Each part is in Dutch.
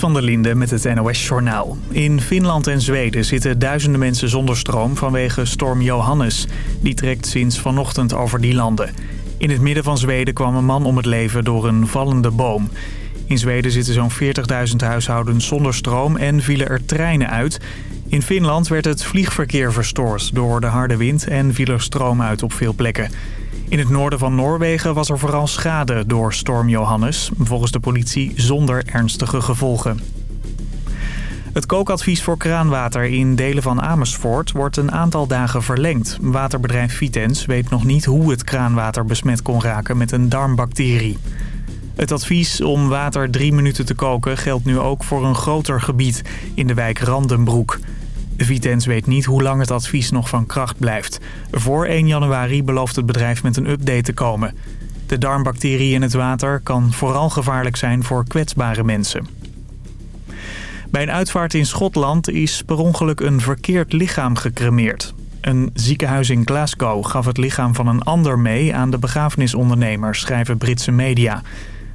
van der Linde met het NOS-journaal. In Finland en Zweden zitten duizenden mensen zonder stroom vanwege storm Johannes. Die trekt sinds vanochtend over die landen. In het midden van Zweden kwam een man om het leven door een vallende boom. In Zweden zitten zo'n 40.000 huishoudens zonder stroom en vielen er treinen uit. In Finland werd het vliegverkeer verstoord door de harde wind en viel er stroom uit op veel plekken. In het noorden van Noorwegen was er vooral schade door storm Johannes. Volgens de politie zonder ernstige gevolgen. Het kookadvies voor kraanwater in delen van Amersfoort wordt een aantal dagen verlengd. Waterbedrijf Vitens weet nog niet hoe het kraanwater besmet kon raken met een darmbacterie. Het advies om water drie minuten te koken geldt nu ook voor een groter gebied in de wijk Randenbroek. Vitens weet niet hoe lang het advies nog van kracht blijft. Voor 1 januari belooft het bedrijf met een update te komen. De darmbacterie in het water kan vooral gevaarlijk zijn voor kwetsbare mensen. Bij een uitvaart in Schotland is per ongeluk een verkeerd lichaam gecremeerd. Een ziekenhuis in Glasgow gaf het lichaam van een ander mee aan de begrafenisondernemer, schrijven Britse media.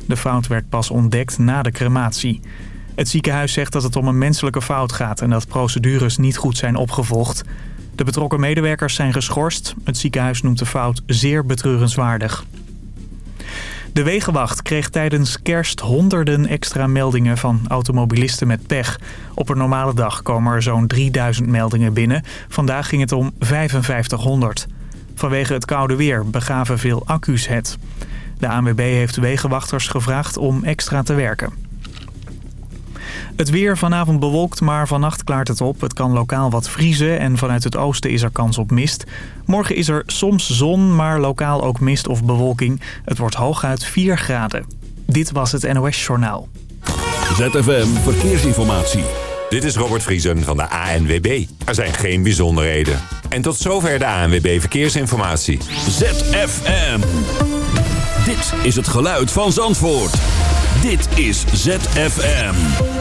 De fout werd pas ontdekt na de crematie. Het ziekenhuis zegt dat het om een menselijke fout gaat en dat procedures niet goed zijn opgevolgd. De betrokken medewerkers zijn geschorst. Het ziekenhuis noemt de fout zeer betreurenswaardig. De Wegenwacht kreeg tijdens kerst honderden extra meldingen van automobilisten met pech. Op een normale dag komen er zo'n 3000 meldingen binnen. Vandaag ging het om 5500. Vanwege het koude weer begaven veel accu's het. De ANWB heeft wegenwachters gevraagd om extra te werken. Het weer vanavond bewolkt, maar vannacht klaart het op. Het kan lokaal wat vriezen en vanuit het oosten is er kans op mist. Morgen is er soms zon, maar lokaal ook mist of bewolking. Het wordt hooguit 4 graden. Dit was het NOS Journaal. ZFM Verkeersinformatie. Dit is Robert Vriesen van de ANWB. Er zijn geen bijzonderheden. En tot zover de ANWB Verkeersinformatie. ZFM. Dit is het geluid van Zandvoort. Dit is ZFM.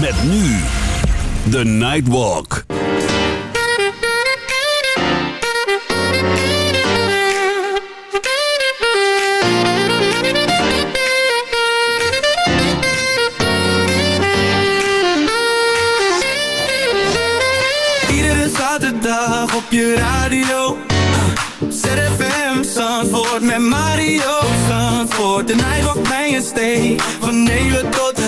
Met nu The Nightwalk. Iedere zaterdag op je radio. ZFM Zandvoort met Mario Zandvoort. De Nightwalk bij je stay Van 9 tot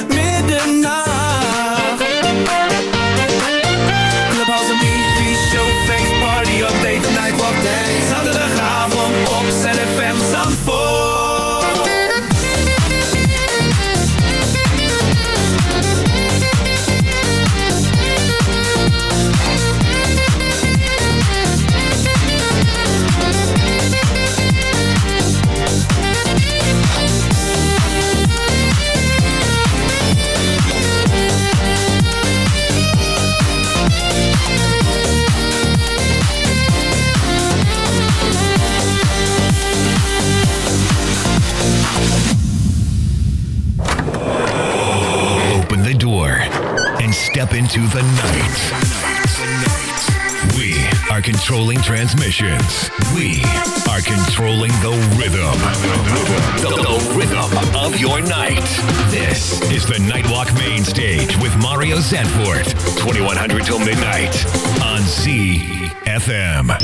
into the night. We are controlling transmissions. We are controlling the rhythm. The, the rhythm of your night. This is the Nightwalk Main Stage with Mario Zanfort. 2100 till midnight on ZFM.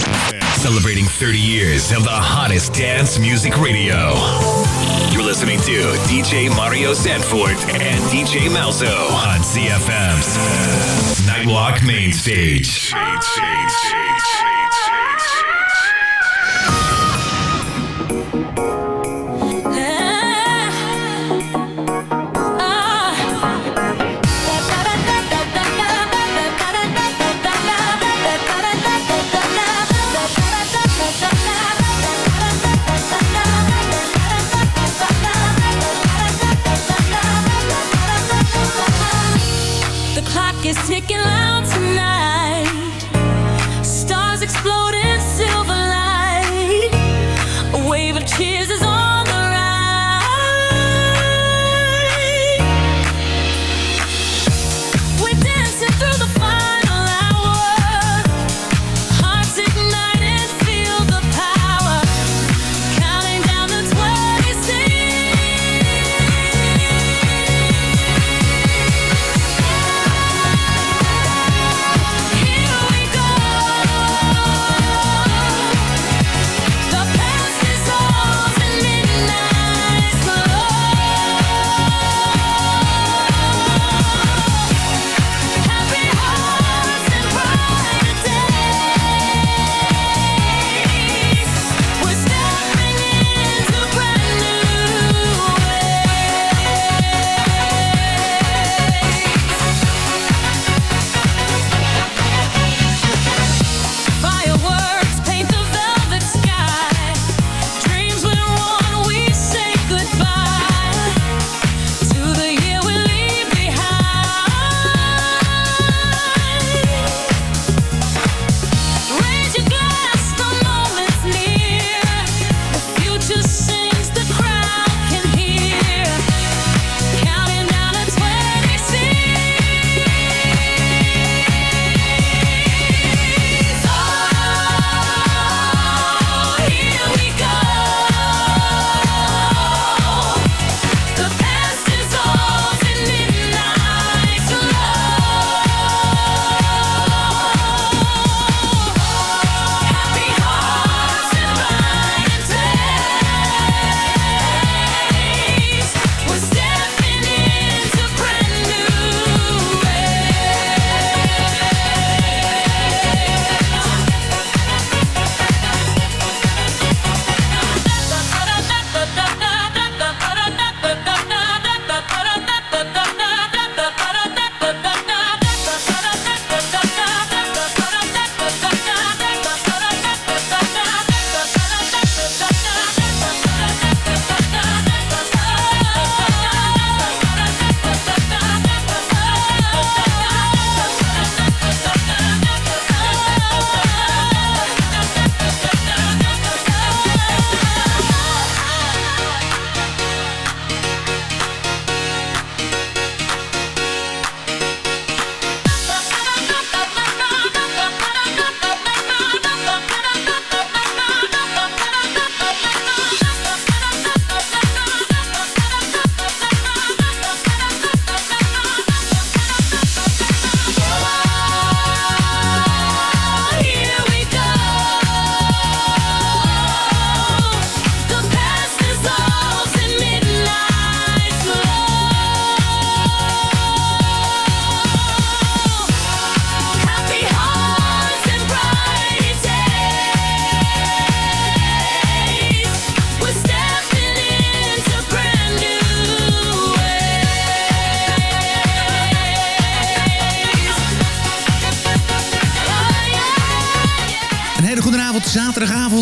Celebrating 30 years of the hottest dance music radio. You're listening to DJ Mario Sanford and DJ Malzo on CFM's Nightwalk Main Stage. The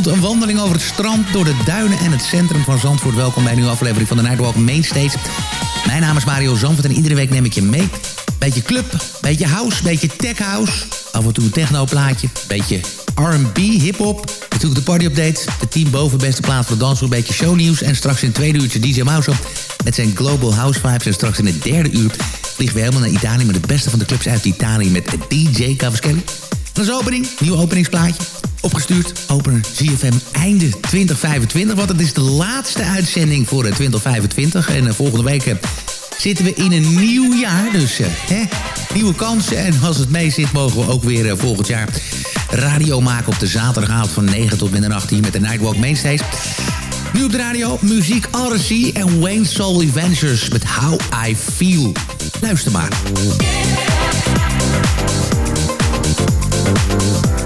een wandeling over het strand... door de duinen en het centrum van Zandvoort. Welkom bij een nieuwe aflevering van de Nightwalk Mainstage. Mijn naam is Mario Zandvoort en iedere week neem ik je mee. Beetje club, beetje house, beetje tech house. Af en toe een technoplaatje, beetje R&B, hip-hop. Natuurlijk de party-update. De team boven beste plaats voor de dans, een beetje shownieuws. En straks in het tweede uurtje DJ Mouse met zijn Global House Vibes. En straks in het derde uur vliegen we helemaal naar Italië... met de beste van de clubs uit Italië met DJ Cavaschelli. Dat is opening, nieuw openingsplaatje. Opgestuurd, opener ZFM einde 2025. Want het is de laatste uitzending voor 2025. En uh, volgende week uh, zitten we in een nieuw jaar. Dus uh, hè, nieuwe kansen. En als het mee zit, mogen we ook weer volgend jaar radio maken op de zaterdagavond van 9 tot middernacht hier met de Nightwalk Mainstage. Nu op de radio, muziek Odyssey en Wayne Soul Adventures met How I Feel. Luister maar. Thank you.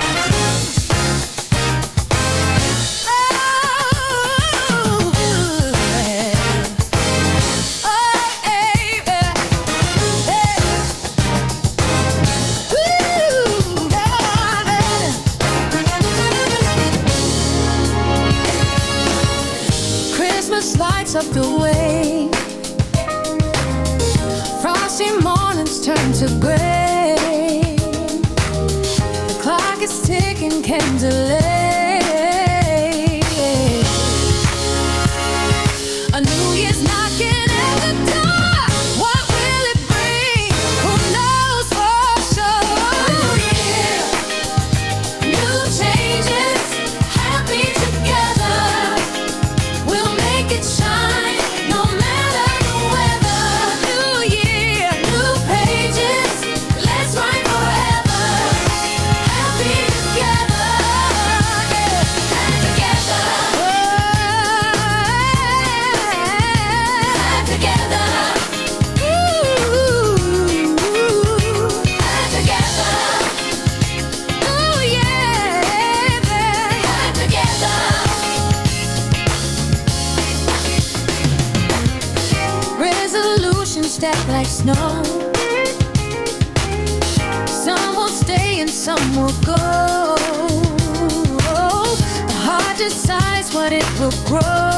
Grow.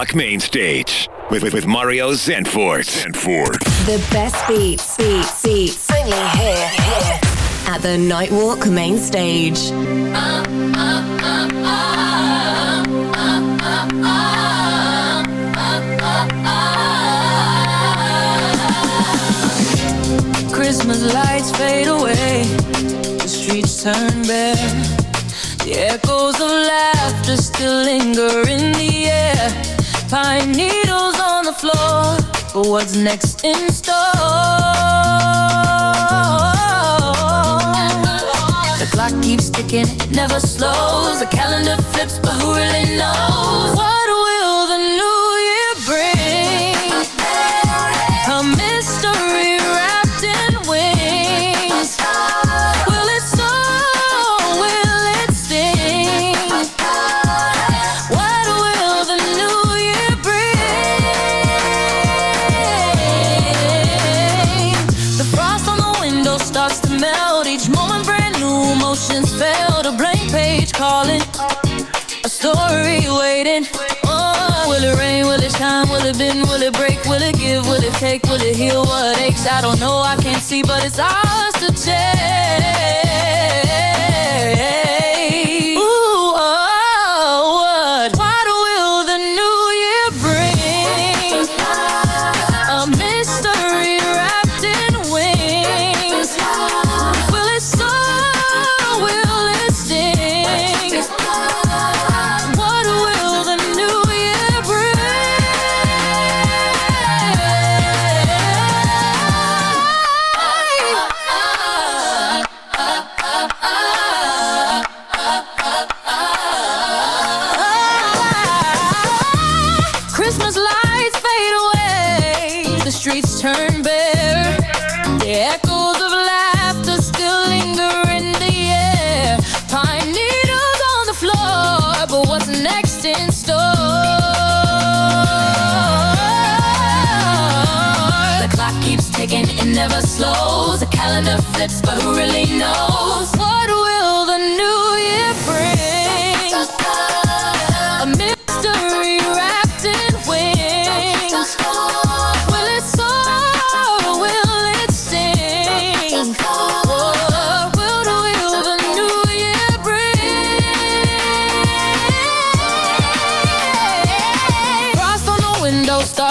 The Nightwalk Main Stage with, with, with Mario Zanfort. Zanfort. The best beats, beats, beats. Only here, here. At the Nightwalk main stage. Christmas lights fade away, the streets turn bare. The echoes of laughter still linger in the air. Pine needles on the floor, but what's next in store? The clock keeps ticking, it never slows. The calendar flips, but who really knows? What it take? Will it heal what aches? I don't know. I can't see, but it's ours to take.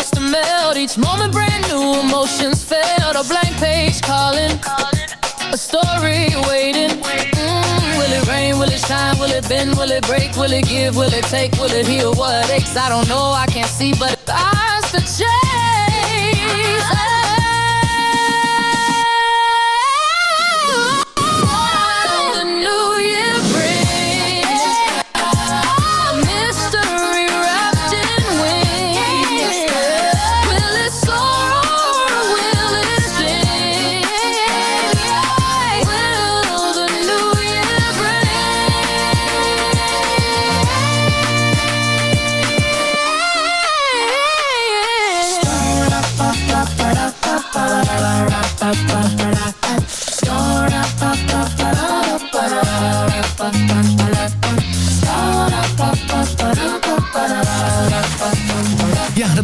Starts to melt. Each moment brand new emotions felt. A blank page calling. A story waiting. Mm, will it rain? Will it shine? Will it bend? Will it break? Will it give? Will it take? Will it heal what aches? I don't know. I can't see, but it's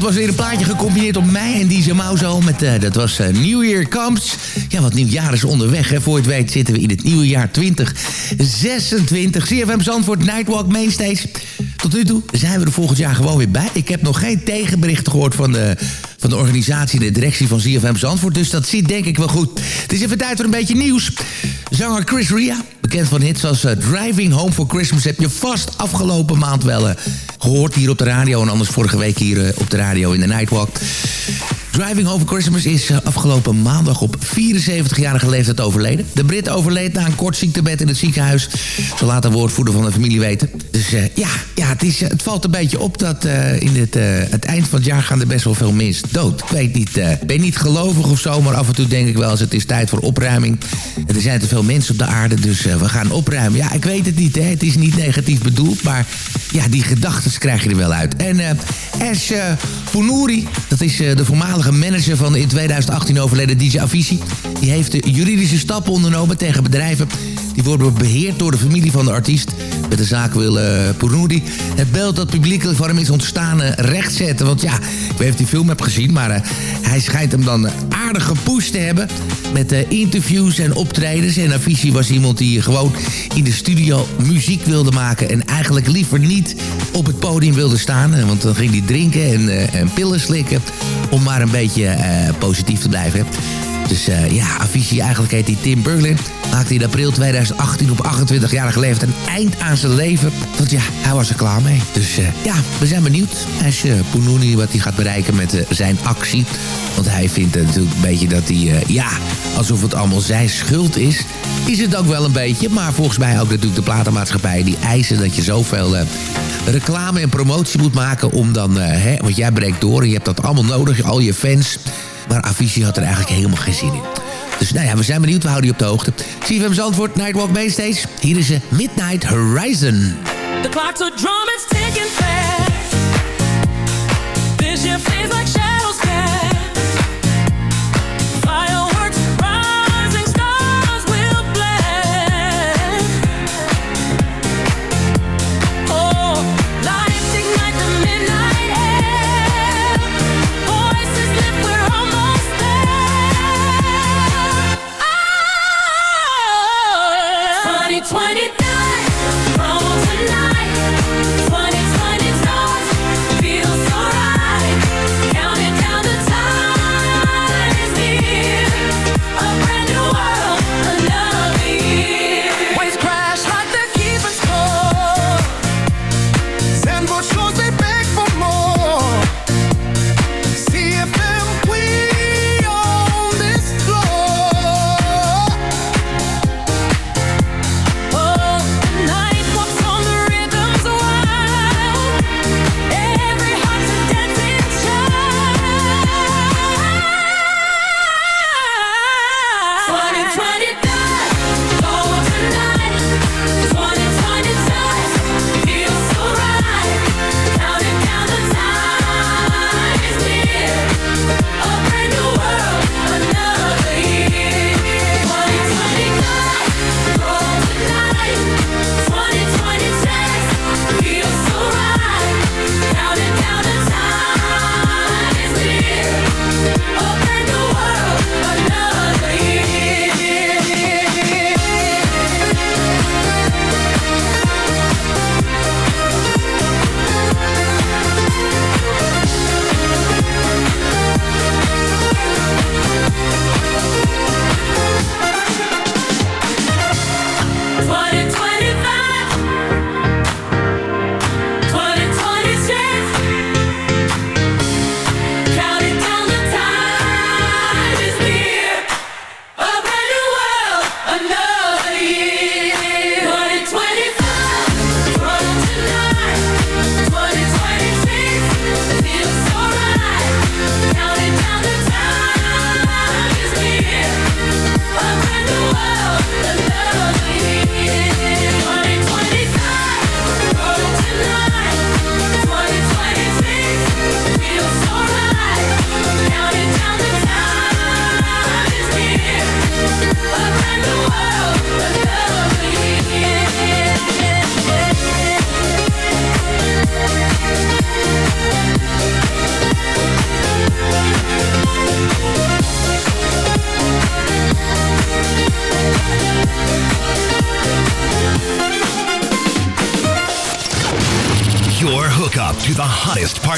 was weer een plaatje gecombineerd op mij en DJ Mauzo. Met, eh, dat was eh, New Year. Ja, wat nieuwjaar is onderweg. Hè. Voor het weet zitten we in het nieuwe jaar 2026. CFM Zandvoort, Nightwalk, Mainstage. Tot nu toe zijn we er volgend jaar gewoon weer bij. Ik heb nog geen tegenbericht gehoord van de, van de organisatie... de directie van CFM Zandvoort. Dus dat zit denk ik wel goed. Het is even tijd voor een beetje nieuws. Zanger Chris Ria, bekend van hits als eh, Driving Home for Christmas... heb je vast afgelopen maand wel eh, gehoord hier op de radio... en anders vorige week hier eh, op de radio in de Nightwalk. Driving for Christmas is eh, afgelopen maandag op 74-jarige leeftijd overleden. De Brit overleed na een kort ziektebed in het ziekenhuis. Zo laat een woordvoerder van de familie weten. Dus eh, ja, ja het, is, eh, het valt een beetje op dat in het, het eind van het jaar gaan er best wel veel mensen dood. Ik weet niet, ben niet gelovig of zo, maar af en toe denk ik wel eens het is tijd voor opruiming. Er zijn te veel mensen op de aarde, dus we gaan opruimen. Ja, ik weet het niet, hè. het is niet negatief bedoeld, maar ja, die gedachten krijg je er wel uit. En eh Ash Pounouri, dat is de voormalige manager van in 2018 overleden DJ Avicii. Die heeft de juridische stappen ondernomen tegen bedrijven die worden beheerd door de familie van de artiest. Met de zaak wil uh, Pounouri het beeld dat publiekelijk van hem is ontstaan eh, rechtzetten. Want ja, ik weet die film hebt gezien, maar eh, hij schijnt hem dan eh, aardig gepusht te hebben. Met eh, interviews en optredens. En Avicii was iemand die gewoon in de studio muziek wilde maken. En eigenlijk liever niet op het podium wilde staan. Eh, Want dan ging hij drinken en, eh, en pillen slikken. Om maar een beetje eh, positief te blijven. Dus eh, ja, Avicii, eigenlijk heet hij Tim Berglin. Maakte in april 2018 op 28-jarige leeftijd een eind aan zijn leven. Want ja, hij was er klaar mee. Dus eh, ja, we zijn benieuwd. Als je Pounouni wat hij gaat bereiken met eh, zijn actie. Want hij vindt eh, natuurlijk een beetje dat hij, eh, ja, alsof het allemaal zijn schuld is. Is het ook wel een beetje. Maar volgens mij ook natuurlijk de platenmaatschappij die eisen dat je zoveel... eh, reclame en promotie moet maken om dan... eh, hè, want jij breekt door en je hebt dat allemaal nodig, al je fans. Maar Avicii had er eigenlijk helemaal geen zin in. Dus nou ja, we zijn benieuwd, we houden je op de hoogte. CFM Zandvoort, Nightwalk Mainstage. Hier is ze Midnight Horizon. The clock's a drum, ticking fast. Like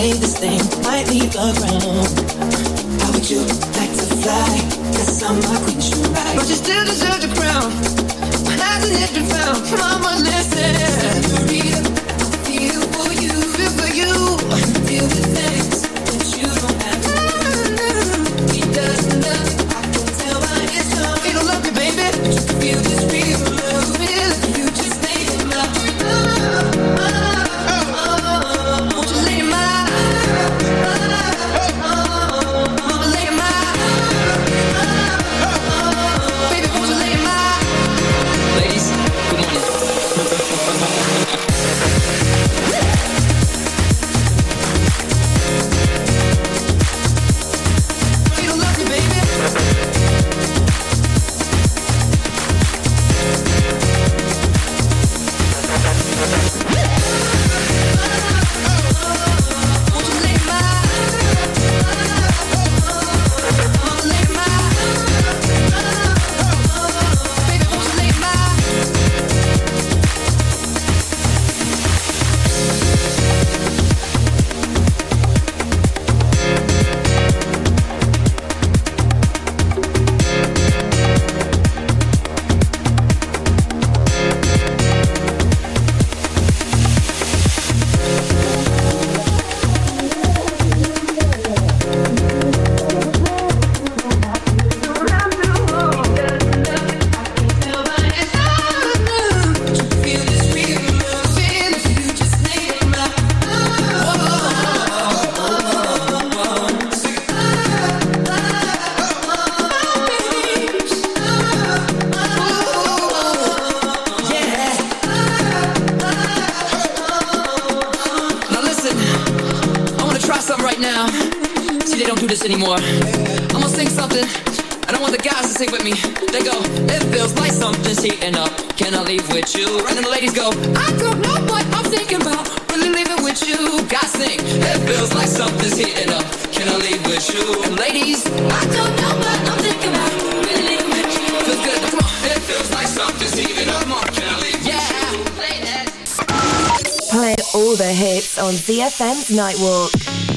way this thing might leave the ground. How would you like to fly? Cause I'm a queen, you right. But you still deserve the crown. Hasn't it been found? Mama, listen. Senorita, I feel for you. anymore. I'm gonna sing something. I don't want the guys to sing with me. They go, it feels like something's heating up. Can I leave with you? And then the ladies go, I don't know what I'm thinking about. Really leaving with you. Guys sing, it feels like something's heating up. Can I leave with you? And ladies, I don't know what I'm thinking about. Play all the hits on ZFM's Nightwalk.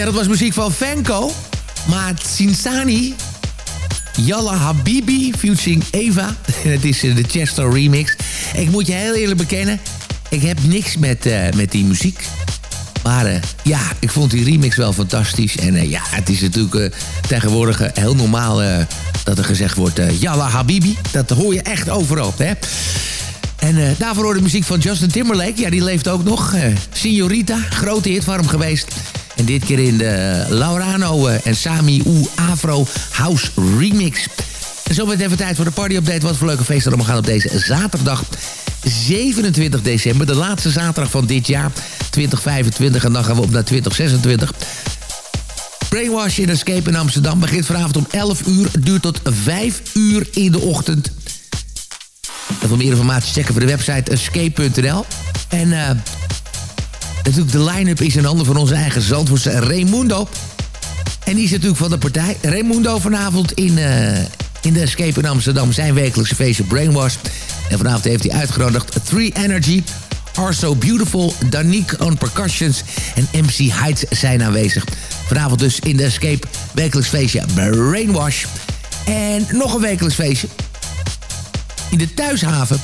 Ja, dat was muziek van Venko. Maar Sinsani, Yalla Habibi, featuring Eva. Het is eh, de Chester remix. Ik moet je heel eerlijk bekennen, ik heb niks met, uh, met die muziek. Maar uh, ja, ik vond die remix wel fantastisch. En uh, ja, het is natuurlijk tegenwoordig heel normaal dat er gezegd wordt... Yalla Habibi, dat hoor je echt overal, hè? En daarvoor hoorde de muziek van Justin Timberlake. Ja, die leeft ook nog. Signorita, grote hit voor hem geweest. En dit keer in de Laurano en Sami U Afro House Remix. En zo met even tijd voor de party-update. Wat voor leuke feesten er gaan op deze zaterdag 27 december. De laatste zaterdag van dit jaar, 2025. En dan gaan we op naar 2026. Brainwash in Escape in Amsterdam begint vanavond om 11 uur. duurt tot 5 uur in de ochtend. En voor meer informatie checken we de website escape.nl. En uh, natuurlijk de line-up is een ander van onze eigen Zandvoortse Raimundo. En die is natuurlijk van de partij. Raimundo vanavond in, uh, in de Escape in Amsterdam. Zijn wekelijkse feestje Brainwash. En vanavond heeft hij uitgenodigd Three Energy... Are So Beautiful, Danique on Percussions en MC Heights zijn aanwezig. Vanavond dus in de Escape wekelijks feestje Brainwash. En nog een wekelijks feestje. In de Thuishaven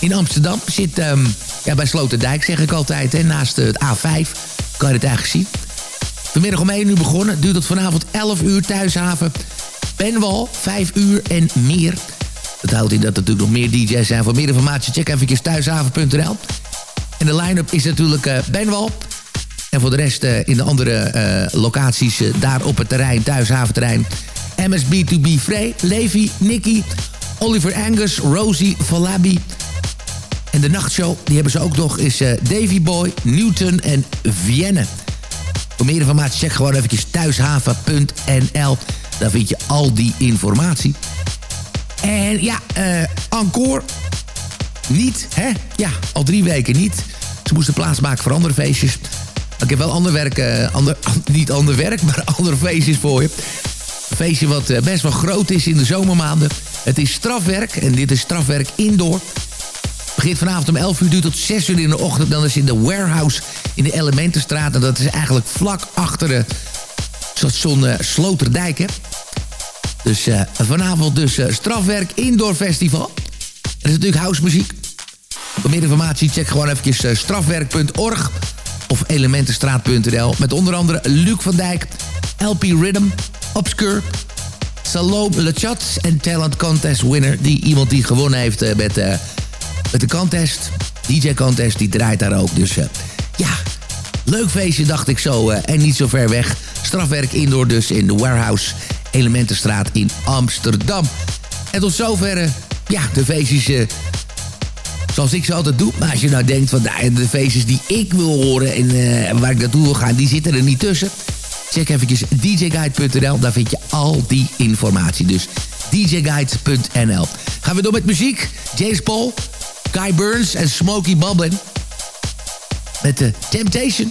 in Amsterdam zit... Um, ja, bij Sloterdijk zeg ik altijd, hè, naast het A5. Kan je het eigenlijk zien. Vanmiddag om 1 uur begonnen. Duurt tot vanavond 11 uur Thuishaven. Benwal, 5 uur en meer. Dat houdt in dat er natuurlijk nog meer DJ's zijn. Voor meer informatie check even thuishaven.nl. En de line-up is natuurlijk Benwal. En voor de rest uh, in de andere uh, locaties daar op het terrein, thuishaventerrein... MSB2B Frey, Levi, Nicky, Oliver Angus, Rosie, Falabi... En de nachtshow, die hebben ze ook nog, is Davy Boy, Newton en Vienne. Voor meer informatie check gewoon eventjes thuishaven.nl. Daar vind je al die informatie. En ja, uh, encore. Niet, hè? Ja, al drie weken niet. Ze moesten plaatsmaken voor andere feestjes. Ik heb wel ander werk, uh, ander, niet ander werk, maar andere feestjes voor je. Een feestje wat best wel groot is in de zomermaanden. Het is strafwerk en dit is strafwerk indoor. Begint vanavond om 11 uur, duurt tot 6 uur in de ochtend. Dan is in de warehouse in de Elementenstraat. En dat is eigenlijk vlak achter de station Sloterdijk, hè. Dus uh, vanavond dus uh, Strafwerk Indoor Festival. Er is natuurlijk housemuziek. Voor meer informatie check gewoon uh, strafwerk.org of elementenstraat.nl. Met onder andere Luc van Dijk, LP Rhythm, Obscure, Salome Lechat en Talent Contest winner. Die iemand die gewonnen heeft met, met de contest, DJ contest, die draait daar ook. Dus ja, leuk feestje dacht ik zo en niet zo ver weg. Strafwerk Indoor dus in de Warehouse Elementenstraat in Amsterdam. En tot zover, ja, de feestjes... Uh, zoals ik ze altijd doe. Maar als je nou denkt van nou, de feestjes die ik wil horen... en waar ik naartoe wil gaan, die zitten er niet tussen. Check eventjes djguide.nl. Daar vind je al die informatie. Dus djguide.nl. Gaan we door met muziek. James Paul, Guy Burns en Smokey Boblin. Met de Temptation.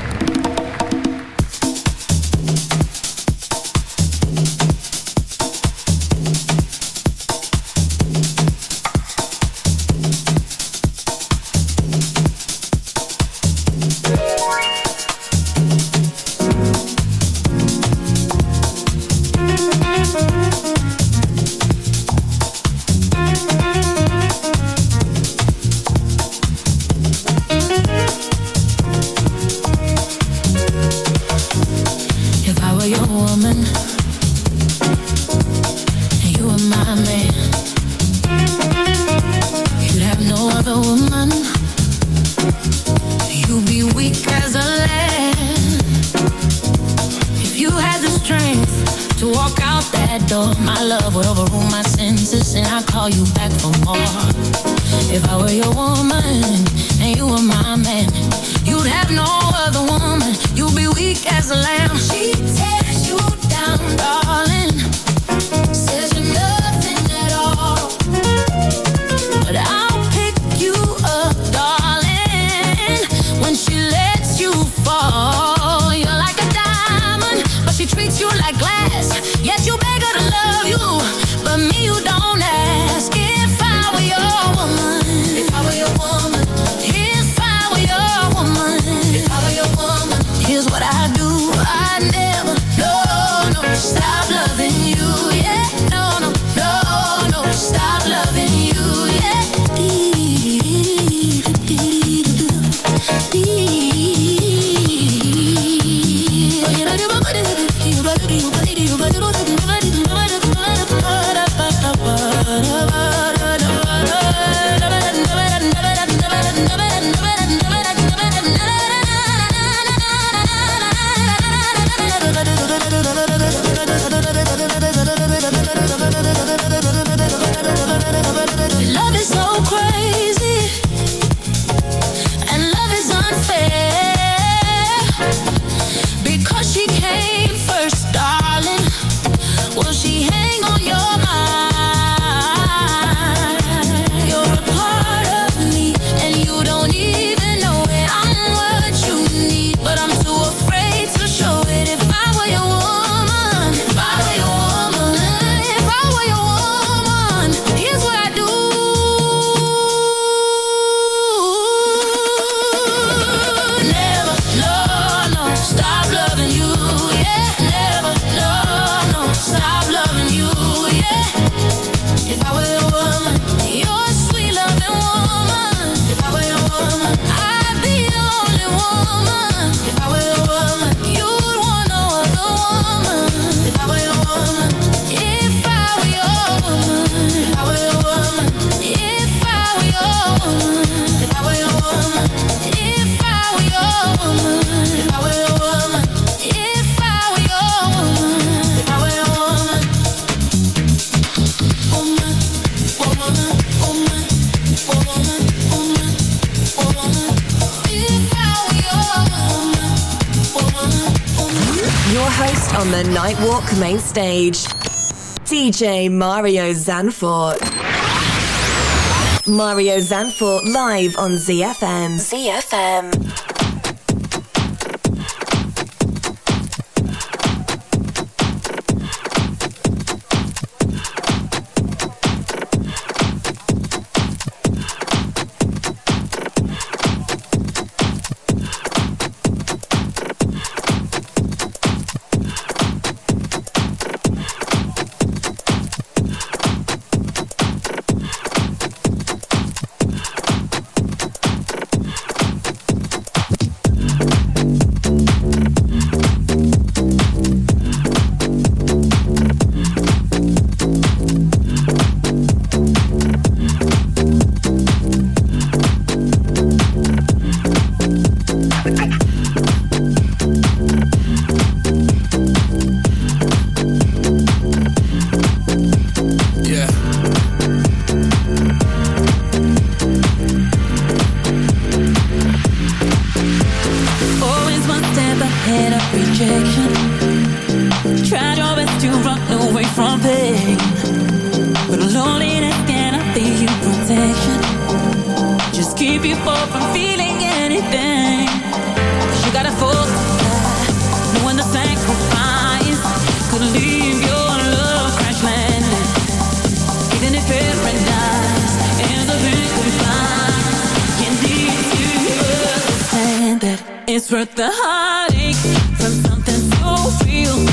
Main stage. DJ Mario Zanfort. Mario Zanfort live on ZFM. ZFM. It's worth the heartache from something so real.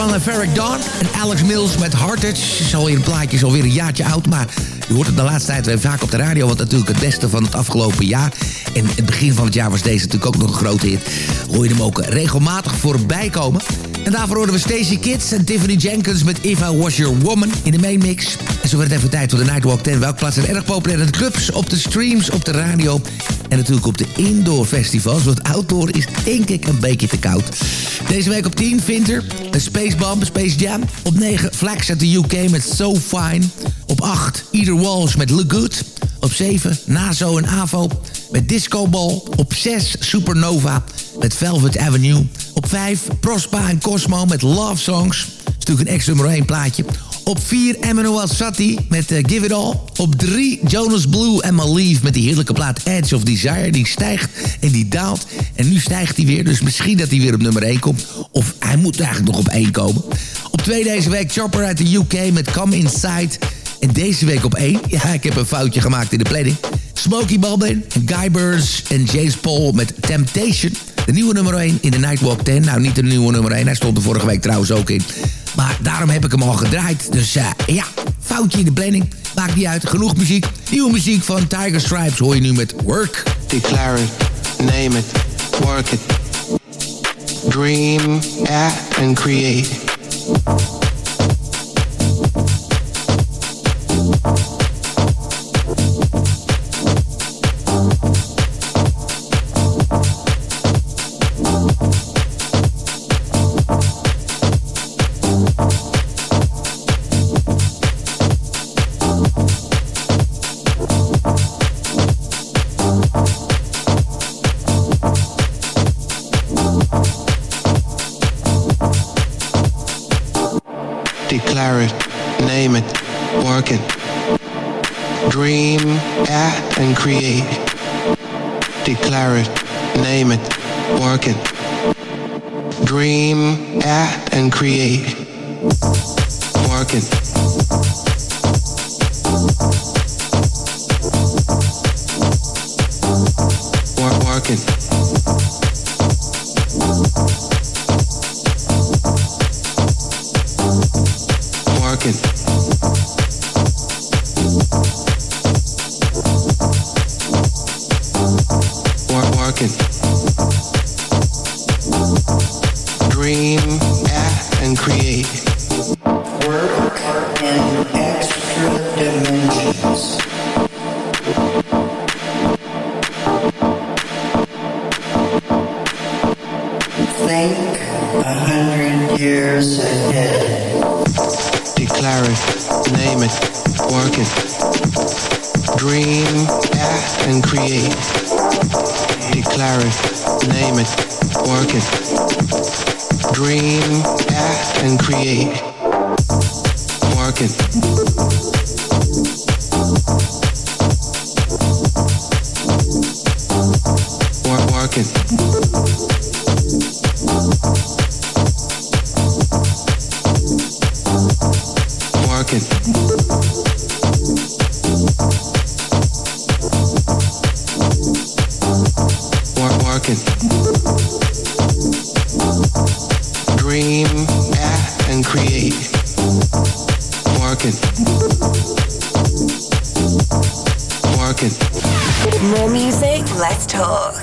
Van uh, Ferric Dawn en Alex Mills met Heartage. Is alweer een plaatje, is alweer een jaartje oud, maar je hoort het de laatste tijd weer vaak op de radio, want natuurlijk het beste van het afgelopen jaar. En het begin van het jaar was deze natuurlijk ook nog een grote hit. Hoor je hem ook regelmatig voorbij komen. En daarvoor hoorden we Stacey Kids en Tiffany Jenkins met I Was Your Woman in de main mix. En zo werd het even tijd voor de Nightwalk 10. Welke plaats zijn erg populair in de clubs, op de streams, op de radio... en natuurlijk op de indoor festivals. Want outdoor is denk ik een beetje te koud. Deze week op 10 Winter, een Space Bomb, Space Jam. Op 9 Flags at the UK met So Fine. Op 8 Either Walls met Look Good. Op 7 Nazo en Avo met Disco Ball. Op 6 Supernova met Velvet Avenue. Op 5 Prospa en Cosmo met Love Songs. Dat is natuurlijk een ex nummer 1 plaatje. Op 4 Emmanuel Satie met eh, Give It All. Op 3 Jonas Blue en Malieve met die heerlijke plaat Edge of Desire. Die stijgt en die daalt. En nu stijgt hij weer, dus misschien dat hij weer op nummer 1 komt. Of hij moet eigenlijk nog op 1 komen. Op 2 deze week Chopper uit de UK met Come Inside. En deze week op 1, ja, ik heb een foutje gemaakt in de planning. Smokey Balvin, Guy Burns en James Paul met Temptation. De nieuwe nummer 1 in de Nightwalk 10. Nou, niet de nieuwe nummer 1, hij stond er vorige week trouwens ook in. Maar daarom heb ik hem al gedraaid. Dus uh, ja, foutje in de planning. Maakt niet uit, genoeg muziek. Nieuwe muziek van Tiger Stripes hoor je nu met Work. Declare it, name it, work it. Dream, act, and create.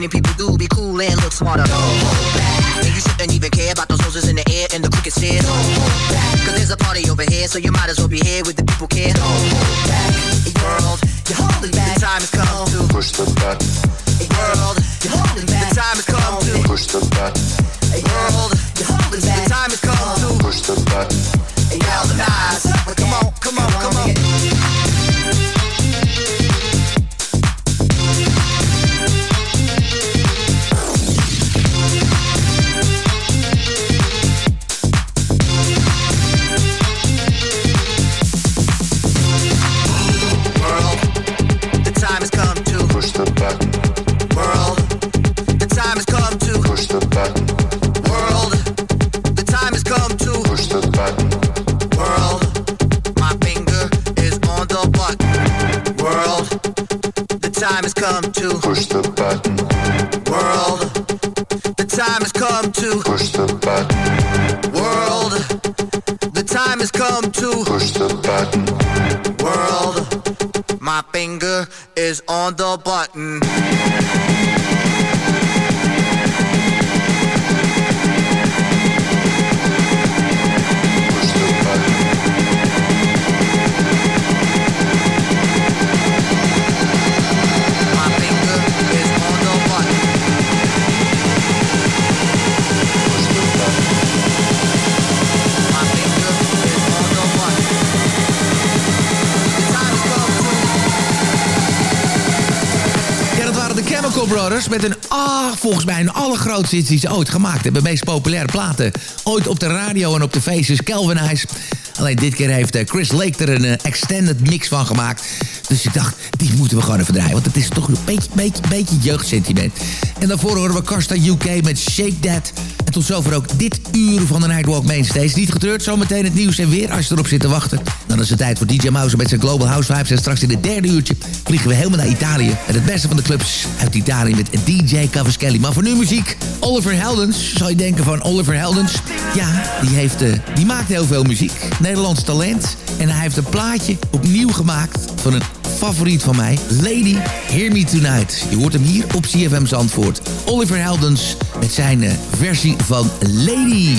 Many people do. Be cool and look smarter. Don't hold back. And you shouldn't even care about those roses in the air and the crooked stairs. Don't hold back. Cause there's a party over here, so you might as well be here with the people care. Don't hold back. Hey, world, you're holding back. The time has come to push the button. Hey, world, you're holding back. The time has come to push the button. Hey, world, you're holding back. The time has come to push the button. Hey, galvanize. Come on, the button. Brothers met een, ah, volgens mij een allergrootste hit die ze ooit gemaakt hebben. Meest populaire platen ooit op de radio en op de feestjes. Calvin. Alleen dit keer heeft eh, Chris Lake er een eh, extended mix van gemaakt. Dus ik dacht, die moeten we gewoon even draaien. Want het is toch een beetje, beetje, beetje jeugdsentiment. En daarvoor horen we Carsta UK met Shake That. En tot zover ook dit uur van de Nightwalk Mainstays. Niet getreurd, zometeen het nieuws en weer als je erop zit te wachten. Dan is het tijd voor DJ Mouse met zijn Global House Vibes. En straks in het derde uurtje vliegen we helemaal naar Italië. Met het beste van de clubs uit Italië met DJ Cavaschelli. Maar voor nu muziek, Oliver Heldens. Zou je denken van Oliver Heldens? Ja, die, heeft, eh, die maakt heel veel muziek. Nederlands talent. En hij heeft een plaatje opnieuw gemaakt van een favoriet van mij. Lady, Hear Me Tonight. Je hoort hem hier op CFM Zandvoort. Oliver Heldens met zijn eh, versie van Lady.